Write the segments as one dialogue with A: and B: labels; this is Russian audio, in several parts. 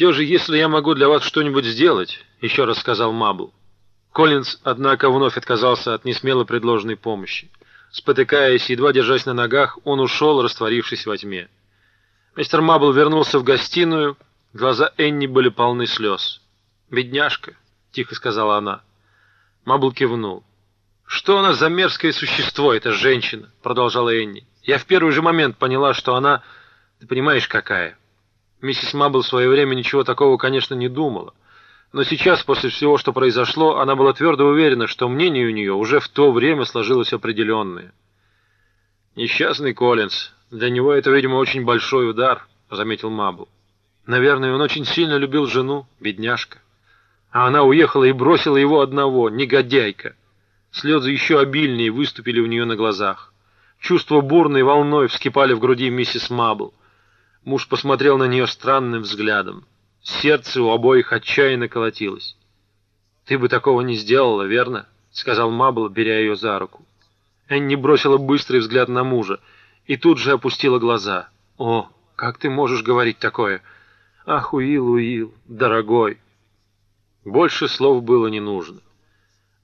A: «Все же, если я могу для вас что-нибудь сделать», — еще раз сказал Мабл. Коллинз, однако, вновь отказался от несмело предложенной помощи. Спотыкаясь, едва держась на ногах, он ушел, растворившись во тьме. Мистер Мабл вернулся в гостиную, глаза Энни были полны слез. «Бедняжка», — тихо сказала она. Мабл кивнул. «Что она за мерзкое существо, эта женщина?» — продолжала Энни. «Я в первый же момент поняла, что она... Ты понимаешь, какая?» Миссис Мабл в свое время ничего такого, конечно, не думала. Но сейчас, после всего, что произошло, она была твердо уверена, что мнение у нее уже в то время сложилось определенное. «Несчастный Коллинз. Для него это, видимо, очень большой удар», — заметил Мабл. «Наверное, он очень сильно любил жену, бедняжка. А она уехала и бросила его одного, негодяйка». Слезы еще обильнее выступили у нее на глазах. Чувства бурной волной вскипали в груди миссис Мабл. Муж посмотрел на нее странным взглядом. Сердце у обоих отчаянно колотилось. «Ты бы такого не сделала, верно?» — сказал Мабл, беря ее за руку. Энни бросила быстрый взгляд на мужа и тут же опустила глаза. «О, как ты можешь говорить такое? Ах, Уилл, Уилл, дорогой!» Больше слов было не нужно.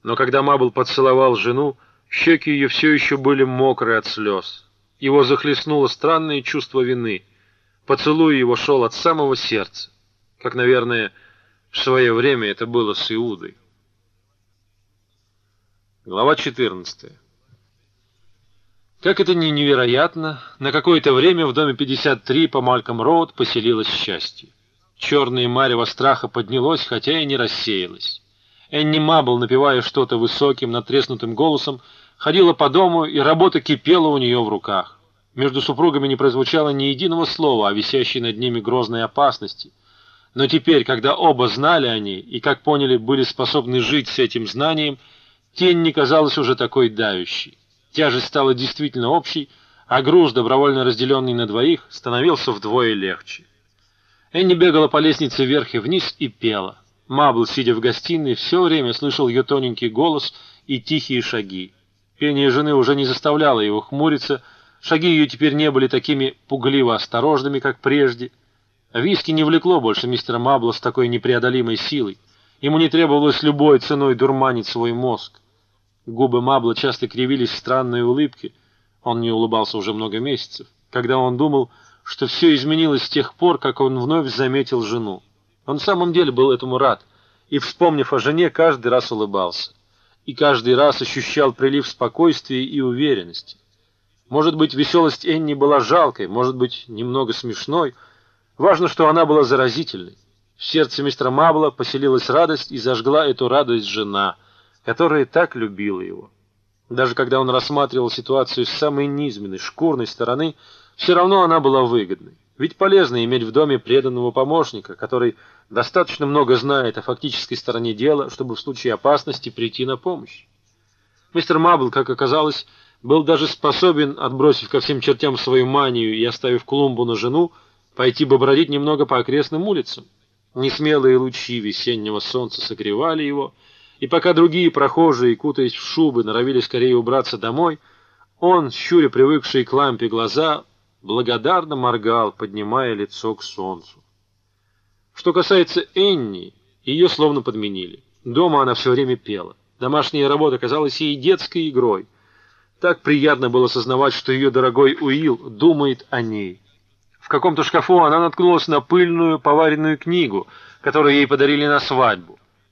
A: Но когда Мабл поцеловал жену, щеки ее все еще были мокрые от слез. Его захлестнуло странное чувство вины — Поцелуй его шел от самого сердца, как, наверное, в свое время это было с Иудой. Глава 14. Как это ни невероятно, на какое-то время в доме 53 по Мальком Роуд поселилось счастье. Черное марево страха поднялось, хотя и не рассеялось. Энни Мабл, напевая что-то высоким, натреснутым голосом, ходила по дому, и работа кипела у нее в руках. Между супругами не прозвучало ни единого слова о висящей над ними грозной опасности. Но теперь, когда оба знали о ней и, как поняли, были способны жить с этим знанием, тень не казалась уже такой давящей. Тяжесть стала действительно общей, а груз, добровольно разделенный на двоих, становился вдвое легче. Энни бегала по лестнице вверх и вниз и пела. Мабл, сидя в гостиной, все время слышал ее тоненький голос и тихие шаги. Пение жены уже не заставляло его хмуриться, Шаги ее теперь не были такими пугливо осторожными, как прежде. Виски не влекло больше мистера Мабла с такой непреодолимой силой. Ему не требовалось любой ценой дурманить свой мозг. Губы Мабла часто кривились в странной улыбке. Он не улыбался уже много месяцев, когда он думал, что все изменилось с тех пор, как он вновь заметил жену. Он в самом деле был этому рад, и, вспомнив о жене, каждый раз улыбался. И каждый раз ощущал прилив спокойствия и уверенности. Может быть, веселость Энни была жалкой, может быть, немного смешной. Важно, что она была заразительной. В сердце мистера Мабла поселилась радость и зажгла эту радость жена, которая так любила его. Даже когда он рассматривал ситуацию с самой низменной, шкурной стороны, все равно она была выгодной. Ведь полезно иметь в доме преданного помощника, который достаточно много знает о фактической стороне дела, чтобы в случае опасности прийти на помощь. Мистер Мабл, как оказалось, был даже способен, отбросив ко всем чертям свою манию и оставив клумбу на жену, пойти бы бродить немного по окрестным улицам. Несмелые лучи весеннего солнца согревали его, и пока другие прохожие, кутаясь в шубы, норовили скорее убраться домой, он, щуря привыкшие к лампе глаза, благодарно моргал, поднимая лицо к солнцу. Что касается Энни, ее словно подменили. Дома она все время пела. Домашняя работа казалась ей детской игрой — так приятно было сознавать, что ее дорогой Уилл думает о ней. В каком-то шкафу она наткнулась на пыльную поваренную книгу, которую ей подарили на свадьбу.